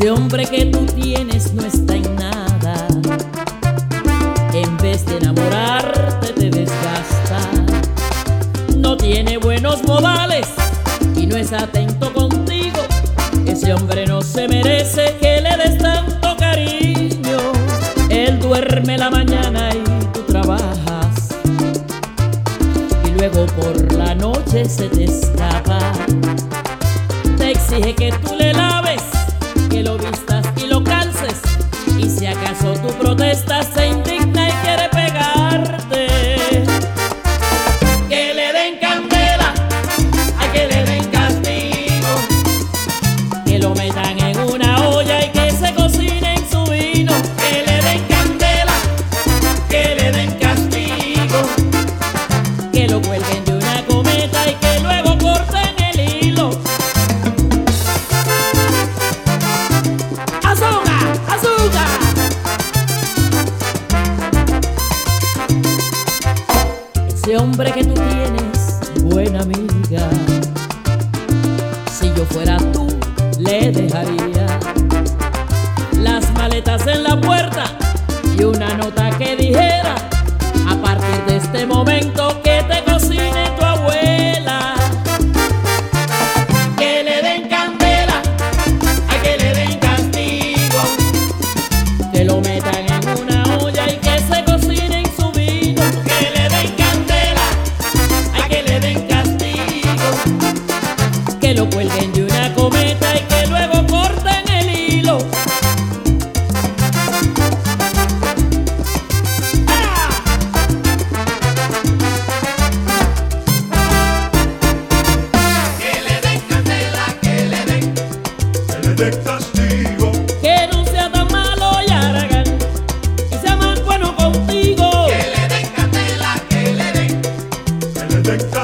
Ese hombre que tú tienes no está en nada. En vez de enamorarte te desgasta. No tiene buenos modales y no es atento contigo. Ese hombre no se merece que le des tanto cariño. Él duerme la mañana y tú trabajas. Y luego por la noche se te escapa. Te exige que tú le laves que lo vistas y lo calces. Y si acaso tu protesta se indigna y quiere pegarte, que le den candela, a que le Ese hombre que tú tienes, buena amiga. Si yo fuera tú, le dejaría las maletas en la puerta Que no sea tan malo y araga, si se aman bueno contigo, que le den cartela que le den, se le.